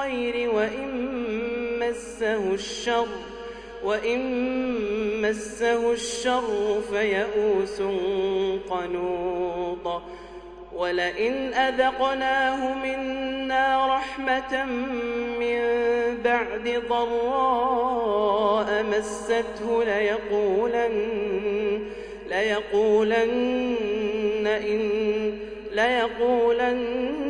الخير وإن مسه الشر وإن مسه الشر فيئوس قنوط. ولئن أذقناه منا رحمة من بعد ضراء مسته ليقولن ليقولن إن ليقولن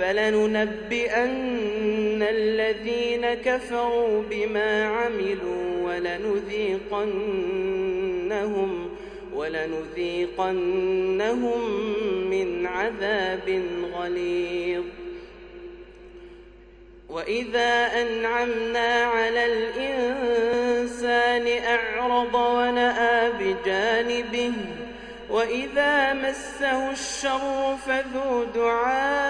فلننبئن الذين كفروا بما عملوا ولنذيقنهم ولنذيقنهم من عذاب غليظ. وإذا أنعمنا على الإنسان أعرض ونأى بجانبه وإذا مسه الشر فذو دعاء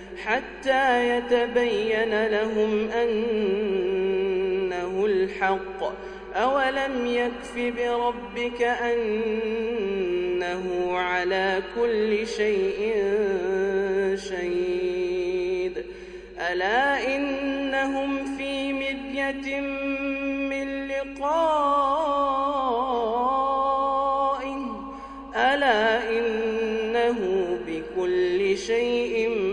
حتى يتبين لهم أنه الحق. أولم يكف بربك أنه على كل شيء شهيد. ألا إنهم في مدية من لقائه. ألا إنه بكل شيء